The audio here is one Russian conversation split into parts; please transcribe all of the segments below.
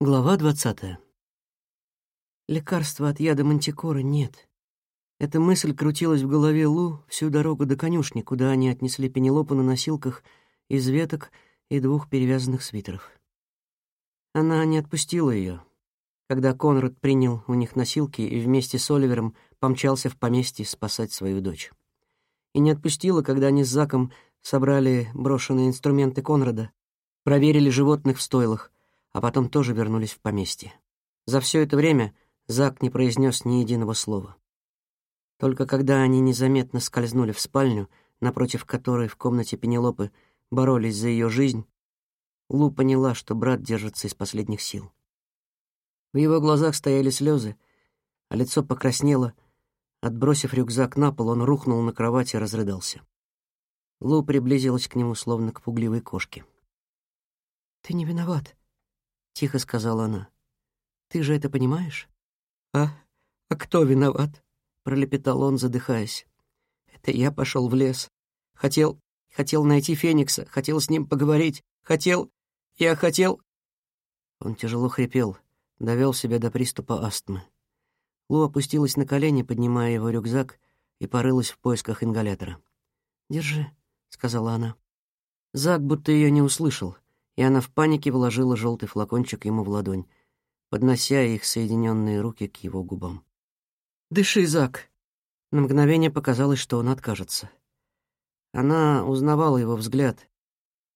Глава двадцатая. Лекарства от яда мантикоры нет. Эта мысль крутилась в голове Лу всю дорогу до конюшни, куда они отнесли Пенелопу на носилках из веток и двух перевязанных свитеров. Она не отпустила ее, когда Конрад принял у них носилки и вместе с Оливером помчался в поместье спасать свою дочь. И не отпустила, когда они с Заком собрали брошенные инструменты Конрада, проверили животных в стойлах, а потом тоже вернулись в поместье. За все это время Зак не произнес ни единого слова. Только когда они незаметно скользнули в спальню, напротив которой в комнате Пенелопы боролись за ее жизнь, Лу поняла, что брат держится из последних сил. В его глазах стояли слезы, а лицо покраснело. Отбросив рюкзак на пол, он рухнул на кровать и разрыдался. Лу приблизилась к нему, словно к пугливой кошке. «Ты не виноват», — тихо сказала она. «Ты же это понимаешь?» «А? А кто виноват?» — пролепетал он, задыхаясь. «Это я пошел в лес. Хотел... Хотел найти Феникса, хотел с ним поговорить, хотел... Я хотел...» Он тяжело хрипел, довел себя до приступа астмы. Лу опустилась на колени, поднимая его рюкзак, и порылась в поисках ингалятора. «Держи», — сказала она. Зак будто ее не услышал, и она в панике вложила желтый флакончик ему в ладонь, поднося их соединенные руки к его губам. «Дыши, Зак!» На мгновение показалось, что он откажется. Она узнавала его взгляд,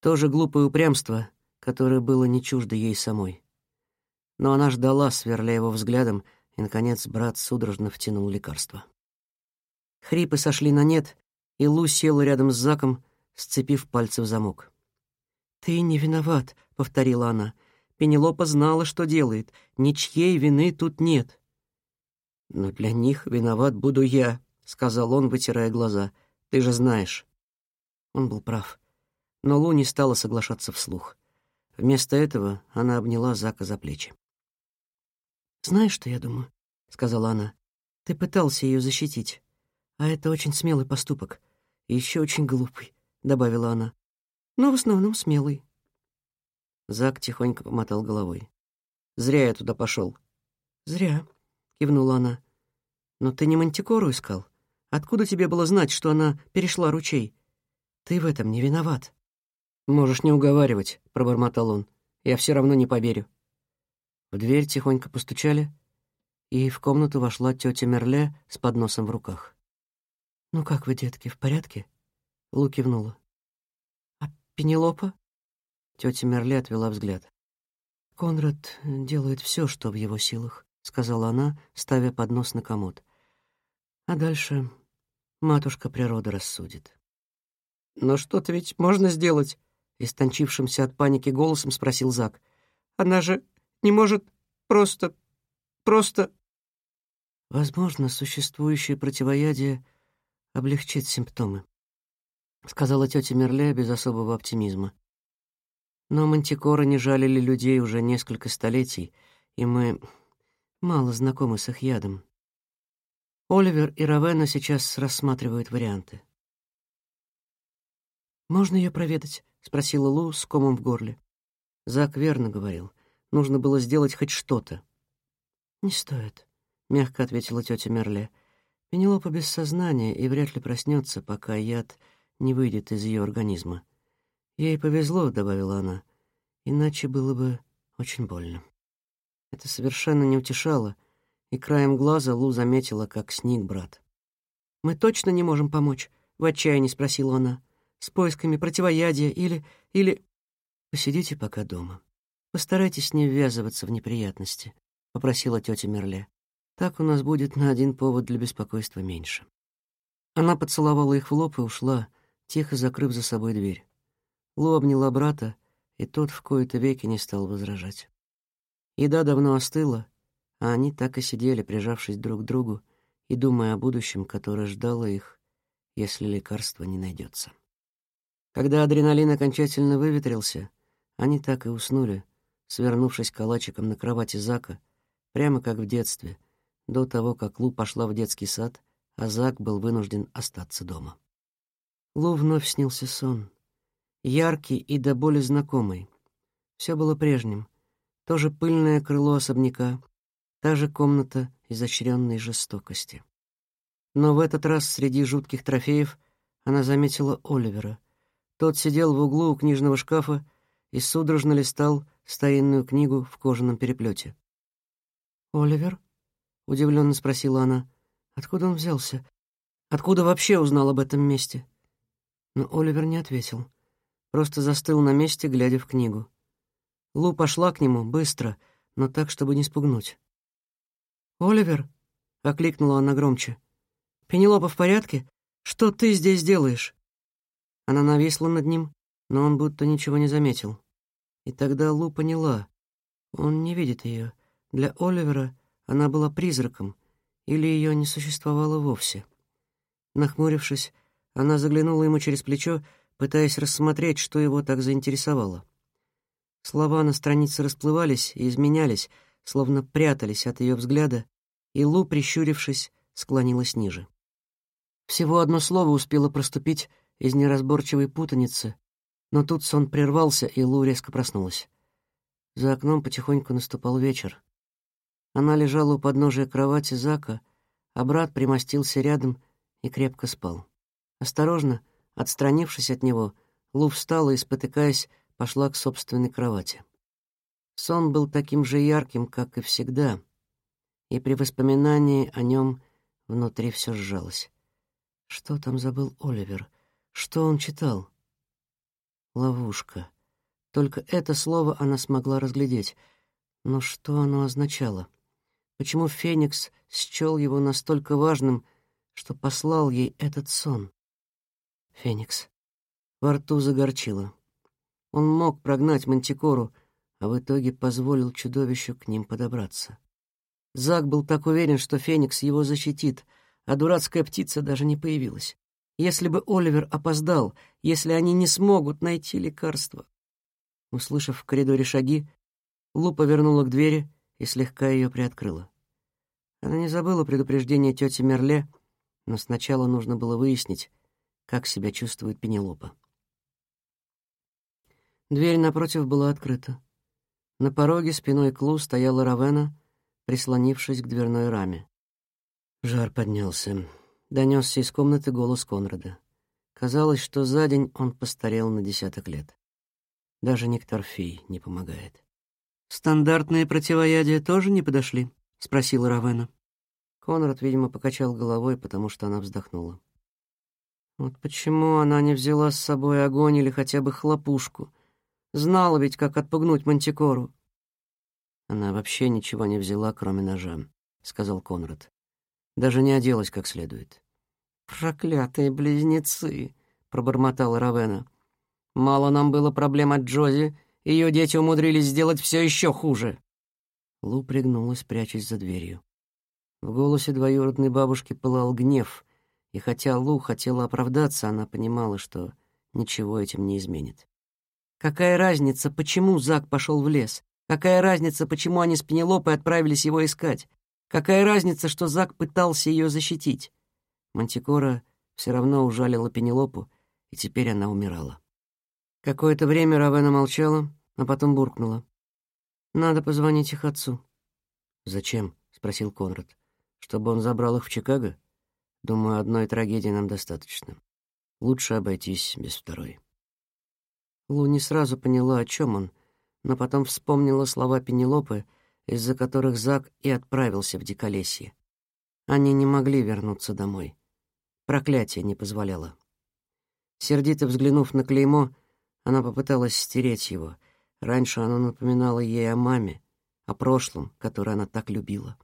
то же глупое упрямство, которое было не чуждо ей самой. Но она ждала, сверля его взглядом, и, наконец, брат судорожно втянул лекарство. Хрипы сошли на нет, и Лу села рядом с Заком, сцепив пальцы в замок. «Ты не виноват», — повторила она. Пенелопа знала, что делает. Ничьей вины тут нет. «Но для них виноват буду я», — сказал он, вытирая глаза. «Ты же знаешь». Он был прав. Но Лу не стала соглашаться вслух. Вместо этого она обняла Зака за плечи. «Знаешь, что я думаю?» — сказала она. «Ты пытался ее защитить. А это очень смелый поступок. И еще очень глупый», — добавила она. «Но в основном смелый». Зак тихонько помотал головой. «Зря я туда пошел». «Зря», — кивнула она. «Но ты не мантикору искал? Откуда тебе было знать, что она перешла ручей? Ты в этом не виноват». «Можешь не уговаривать», — пробормотал он. «Я все равно не поверю». В дверь тихонько постучали, и в комнату вошла тетя Мерле с подносом в руках. «Ну как вы, детки, в порядке?» Лу кивнула. «А Пенелопа?» Тетя Мерле отвела взгляд. «Конрад делает все, что в его силах», — сказала она, ставя поднос на комод. «А дальше матушка природа рассудит». «Но что-то ведь можно сделать?» — истончившимся от паники голосом спросил Зак. «Она же не может просто... просто...» «Возможно, существующее противоядие облегчит симптомы», — сказала тетя Мерле без особого оптимизма. «Но мантикоры не жалили людей уже несколько столетий, и мы мало знакомы с их ядом. Оливер и Равена сейчас рассматривают варианты». «Можно ее проведать?» — спросила Лу с комом в горле. Зак верно говорил — Нужно было сделать хоть что-то. «Не стоит», — мягко ответила тетя Мерле. «Пенелопа без сознания и вряд ли проснется, пока яд не выйдет из ее организма. Ей повезло», — добавила она, — «иначе было бы очень больно». Это совершенно не утешало, и краем глаза Лу заметила, как сник брат. «Мы точно не можем помочь?» — в отчаянии спросила она. «С поисками противоядия или... или...» «Посидите пока дома», «Постарайтесь не ввязываться в неприятности», — попросила тетя Мерле. «Так у нас будет на один повод для беспокойства меньше». Она поцеловала их в лоб и ушла, тихо закрыв за собой дверь. Лу обняла брата, и тот в кои-то веки не стал возражать. Еда давно остыла, а они так и сидели, прижавшись друг к другу и думая о будущем, которое ждало их, если лекарство не найдется. Когда адреналин окончательно выветрился, они так и уснули, свернувшись калачиком на кровати Зака, прямо как в детстве, до того, как Лу пошла в детский сад, а Зак был вынужден остаться дома. Лу вновь снился сон. Яркий и до боли знакомый. Все было прежним. То же пыльное крыло особняка, та же комната изощренной жестокости. Но в этот раз среди жутких трофеев она заметила Оливера. Тот сидел в углу у книжного шкафа и судорожно листал старинную книгу в кожаном переплете. «Оливер?» — удивленно спросила она. «Откуда он взялся? Откуда вообще узнал об этом месте?» Но Оливер не ответил. Просто застыл на месте, глядя в книгу. Лу пошла к нему быстро, но так, чтобы не спугнуть. «Оливер?» — окликнула она громче. «Пенелопа в порядке? Что ты здесь делаешь?» Она нависла над ним, но он будто ничего не заметил. И тогда Лу поняла. Он не видит ее. Для Оливера она была призраком, или ее не существовало вовсе. Нахмурившись, она заглянула ему через плечо, пытаясь рассмотреть, что его так заинтересовало. Слова на странице расплывались и изменялись, словно прятались от ее взгляда, и Лу, прищурившись, склонилась ниже. Всего одно слово успело проступить из неразборчивой путаницы, но тут сон прервался, и Лу резко проснулась. За окном потихоньку наступал вечер. Она лежала у подножия кровати Зака, а брат примостился рядом и крепко спал. Осторожно, отстранившись от него, Лу встала и, спотыкаясь, пошла к собственной кровати. Сон был таким же ярким, как и всегда, и при воспоминании о нем внутри все сжалось. Что там забыл Оливер? Что он читал? Ловушка. Только это слово она смогла разглядеть. Но что оно означало? Почему Феникс счел его настолько важным, что послал ей этот сон? Феникс. Во рту загорчило. Он мог прогнать Мантикору, а в итоге позволил чудовищу к ним подобраться. Зак был так уверен, что Феникс его защитит, а дурацкая птица даже не появилась. Если бы Оливер опоздал, если они не смогут найти лекарство. Услышав в коридоре шаги, Лу повернула к двери и слегка ее приоткрыла. Она не забыла предупреждение тети Мерле, но сначала нужно было выяснить, как себя чувствует Пенелопа. Дверь напротив была открыта. На пороге спиной к Лу стояла Равена, прислонившись к дверной раме. Жар поднялся. Донесся из комнаты голос Конрада. Казалось, что за день он постарел на десяток лет. Даже некторфий не помогает. «Стандартные противоядия тоже не подошли?» — спросила Равена. Конрад, видимо, покачал головой, потому что она вздохнула. Вот почему она не взяла с собой огонь или хотя бы хлопушку? Знала ведь, как отпугнуть Мантикору. Она вообще ничего не взяла, кроме ножа, — сказал Конрад. Даже не оделась как следует. «Проклятые близнецы!» — пробормотала Равена. «Мало нам было проблем от Джози, ее дети умудрились сделать все еще хуже». Лу пригнулась, прячась за дверью. В голосе двоюродной бабушки пылал гнев, и хотя Лу хотела оправдаться, она понимала, что ничего этим не изменит. Какая разница, почему Зак пошел в лес? Какая разница, почему они с Пенелопой отправились его искать? Какая разница, что Зак пытался ее защитить? Мантикора все равно ужалила Пенелопу, и теперь она умирала. Какое-то время Равена молчала, а потом буркнула. «Надо позвонить их отцу». «Зачем?» — спросил Конрад. «Чтобы он забрал их в Чикаго? Думаю, одной трагедии нам достаточно. Лучше обойтись без второй». Лу не сразу поняла, о чем он, но потом вспомнила слова Пенелопы, из-за которых Зак и отправился в Диколесье. Они не могли вернуться домой. Проклятие не позволяло. Сердито взглянув на клеймо, она попыталась стереть его. Раньше оно напоминало ей о маме, о прошлом, которое она так любила.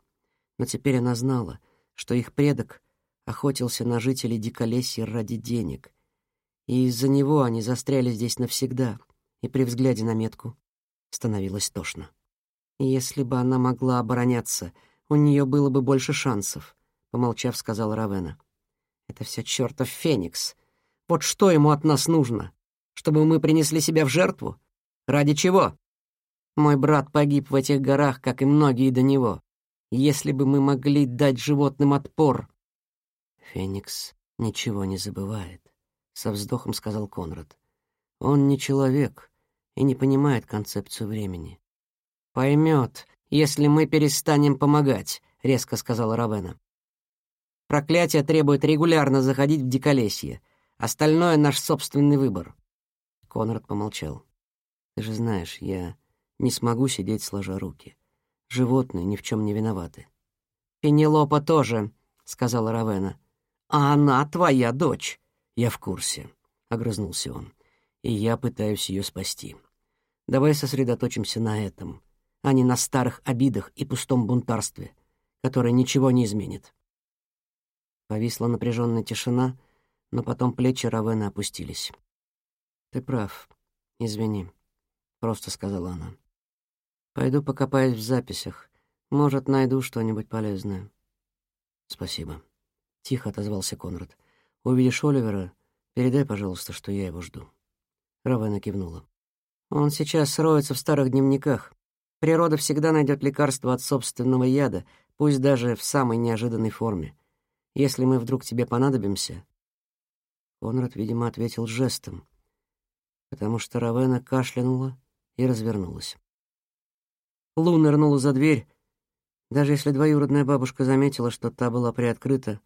Но теперь она знала, что их предок охотился на жителей Диколесья ради денег, и из-за него они застряли здесь навсегда, и при взгляде на метку становилось тошно. Если бы она могла обороняться, у нее было бы больше шансов, — помолчав, сказала Равена. Это все чертов Феникс. Вот что ему от нас нужно? Чтобы мы принесли себя в жертву? Ради чего? Мой брат погиб в этих горах, как и многие до него. Если бы мы могли дать животным отпор... Феникс ничего не забывает, — со вздохом сказал Конрад. Он не человек и не понимает концепцию времени. «Поймет, если мы перестанем помогать», — резко сказала Равена. «Проклятие требует регулярно заходить в диколесье. Остальное — наш собственный выбор». Конрад помолчал. «Ты же знаешь, я не смогу сидеть сложа руки. Животные ни в чем не виноваты». «Пенелопа тоже», — сказала Равена. «А она твоя дочь». «Я в курсе», — огрызнулся он. «И я пытаюсь ее спасти. Давай сосредоточимся на этом, а не на старых обидах и пустом бунтарстве, которое ничего не изменит». Повисла напряженная тишина, но потом плечи Равена опустились. «Ты прав. Извини», — просто сказала она. «Пойду покопаюсь в записях. Может, найду что-нибудь полезное». «Спасибо», — тихо отозвался Конрад. «Увидишь Оливера, передай, пожалуйста, что я его жду». Равена кивнула. «Он сейчас роется в старых дневниках. Природа всегда найдет лекарство от собственного яда, пусть даже в самой неожиданной форме. Если мы вдруг тебе понадобимся...» Конрад, видимо, ответил жестом, потому что Равена кашлянула и развернулась. Лу нырнула за дверь. Даже если двоюродная бабушка заметила, что та была приоткрыта,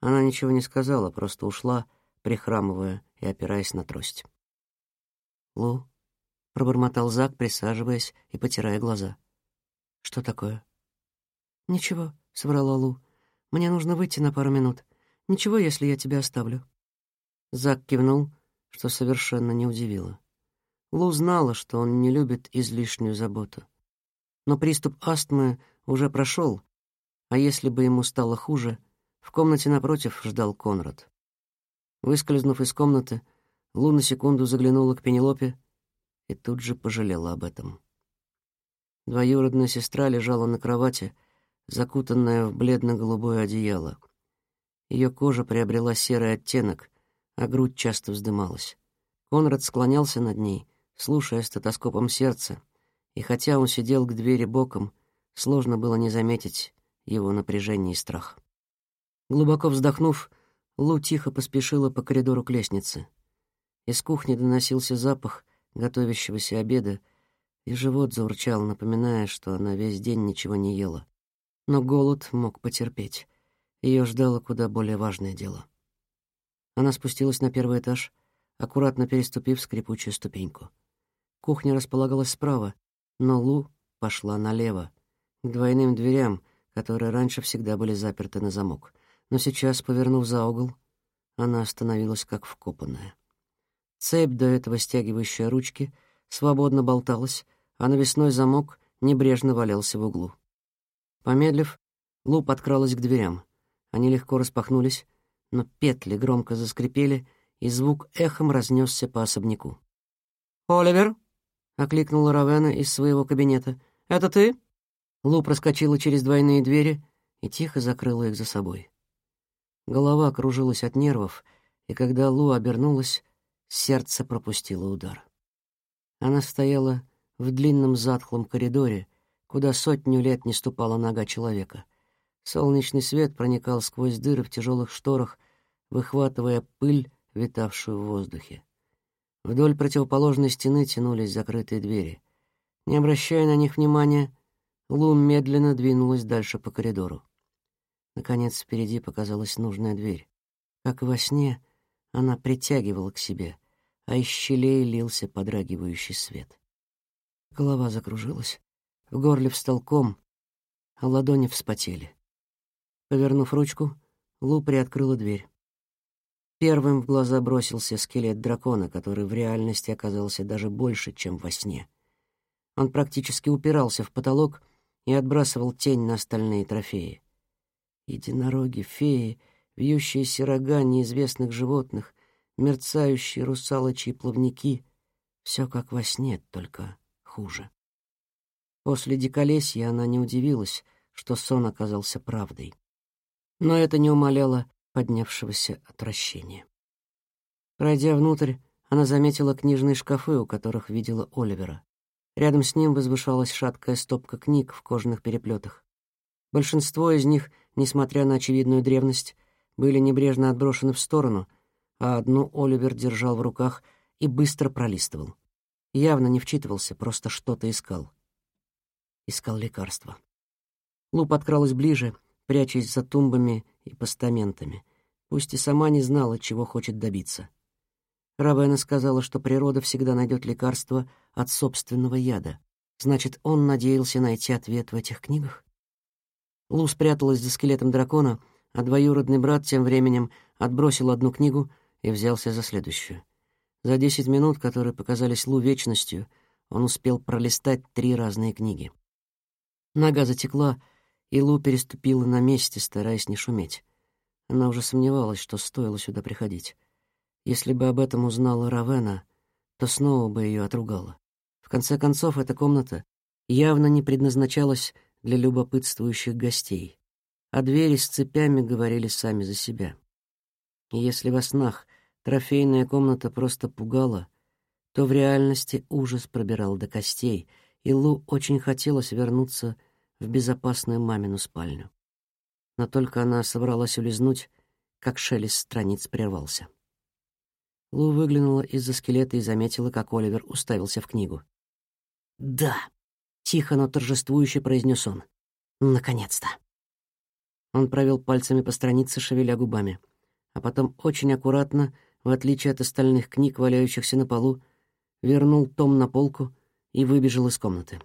она ничего не сказала, просто ушла, прихрамывая и опираясь на трость. «Лу», — пробормотал Зак, присаживаясь и потирая глаза. «Что такое?» «Ничего», — соврала Лу. «Мне нужно выйти на пару минут. Ничего, если я тебя оставлю». Зак кивнул, что совершенно не удивило. Лу знала, что он не любит излишнюю заботу. Но приступ астмы уже прошел, а если бы ему стало хуже, в комнате напротив ждал Конрад. Выскользнув из комнаты, Лу на секунду заглянула к Пенелопе и тут же пожалела об этом. Двоюродная сестра лежала на кровати, закутанная в бледно-голубое одеяло. Ее кожа приобрела серый оттенок, а грудь часто вздымалась. Конрад склонялся над ней, слушая стетоскопом сердце, и хотя он сидел к двери боком, сложно было не заметить его напряжение и страх. Глубоко вздохнув, Лу тихо поспешила по коридору к лестнице. Из кухни доносился запах готовящегося обеда, и живот заурчал, напоминая, что она весь день ничего не ела. Но голод мог потерпеть. Ее ждало куда более важное дело. Она спустилась на первый этаж, аккуратно переступив скрипучую ступеньку. Кухня располагалась справа, но Лу пошла налево, к двойным дверям, которые раньше всегда были заперты на замок. Но сейчас, повернув за угол, она остановилась как вкопанная. Цепь, до этого стягивающая ручки, свободно болталась, а навесной замок небрежно валялся в углу. Помедлив, Лу подкралась к дверям. Они легко распахнулись, но петли громко заскрипели, и звук эхом разнесся по особняку. «Оливер!» — окликнула Равена из своего кабинета. «Это ты?» Лу проскочила через двойные двери и тихо закрыла их за собой. Голова кружилась от нервов, и когда Лу обернулась, сердце пропустило удар. Она стояла в длинном затхлом коридоре, куда сотню лет не ступала нога человека. Солнечный свет проникал сквозь дыры в тяжелых шторах, выхватывая пыль, витавшую в воздухе. Вдоль противоположной стены тянулись закрытые двери. Не обращая на них внимания, Лу медленно двинулась дальше по коридору. Наконец, впереди показалась нужная дверь. Как во сне, она притягивала к себе, а из щелей лился подрагивающий свет. Голова закружилась, в горле встал ком, а ладони вспотели. Повернув ручку, Лу приоткрыла дверь. Первым в глаза бросился скелет дракона, который в реальности оказался даже больше, чем во сне. Он практически упирался в потолок и отбрасывал тень на остальные трофеи. Единороги, феи, вьющиеся рога неизвестных животных, мерцающие русалочьи плавники — все как во сне, только хуже. После диколесья она не удивилась, что сон оказался правдой но это не умаляло поднявшегося отвращения. Пройдя внутрь, она заметила книжные шкафы, у которых видела Оливера. Рядом с ним возвышалась шаткая стопка книг в кожаных переплетах. Большинство из них, несмотря на очевидную древность, были небрежно отброшены в сторону, а одну Оливер держал в руках и быстро пролистывал. Явно не вчитывался, просто что-то искал. искал лекарства. Лу подкралась ближе, прячась за тумбами и постаментами, пусть и сама не знала, чего хочет добиться. Равена сказала, что природа всегда найдет лекарство от собственного яда. Значит, он надеялся найти ответ в этих книгах? Лу спряталась за скелетом дракона, а двоюродный брат тем временем отбросил одну книгу и взялся за следующую. За десять минут, которые показались Лу вечностью, он успел пролистать три разные книги. Нога затекла, и Лу переступила на месте, стараясь не шуметь. Она уже сомневалась, что стоило сюда приходить. Если бы об этом узнала Равена, то снова бы ее отругала. В конце концов, эта комната явно не предназначалась для любопытствующих гостей, а двери с цепями говорили сами за себя. И если во снах трофейная комната просто пугала, то в реальности ужас пробирал до костей, и Лу очень хотелось вернуться в безопасную мамину спальню. Но только она собралась улизнуть, как шелест страниц прервался. Лу выглянула из-за скелета и заметила, как Оливер уставился в книгу. «Да!» — тихо, но торжествующе произнес он. «Наконец-то!» Он провел пальцами по странице, шевеля губами, а потом очень аккуратно, в отличие от остальных книг, валяющихся на полу, вернул том на полку и выбежал из комнаты.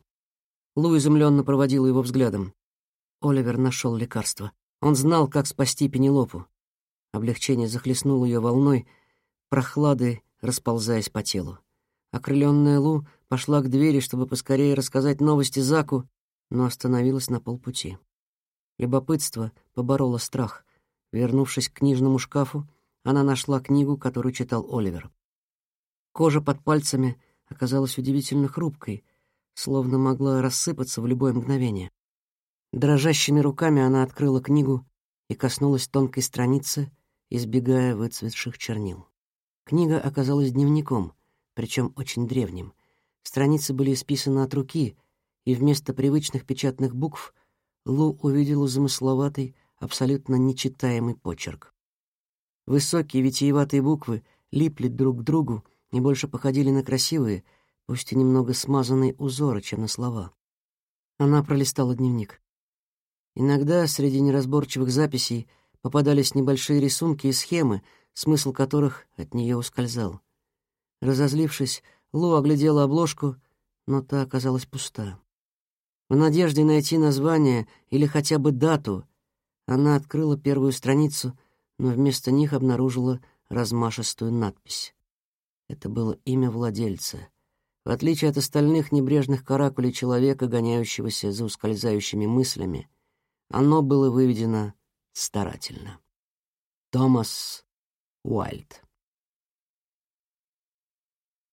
Лу изумленно проводила его взглядом. Оливер нашел лекарство. Он знал, как спасти Пенелопу. Облегчение захлестнуло ее волной, прохладой расползаясь по телу. Окрыленная Лу пошла к двери, чтобы поскорее рассказать новости Заку, но остановилась на полпути. Любопытство побороло страх. Вернувшись к книжному шкафу, она нашла книгу, которую читал Оливер. Кожа под пальцами оказалась удивительно хрупкой, словно могла рассыпаться в любое мгновение. Дрожащими руками она открыла книгу и коснулась тонкой страницы, избегая выцветших чернил. Книга оказалась дневником, причем очень древним. Страницы были исписаны от руки, и вместо привычных печатных букв Лу увидела замысловатый, абсолютно нечитаемый почерк. Высокие витиеватые буквы липли друг к другу, и больше походили на красивые, пусть и немного смазанные узоры, чем на слова. Она пролистала дневник. Иногда среди неразборчивых записей попадались небольшие рисунки и схемы, смысл которых от нее ускользал. Разозлившись, Лу оглядела обложку, но та оказалась пуста. В надежде найти название или хотя бы дату, она открыла первую страницу, но вместо них обнаружила размашистую надпись. Это было имя владельца. В отличие от остальных небрежных каракулей человека, гоняющегося за ускользающими мыслями, оно было выведено старательно. Томас Уайльд.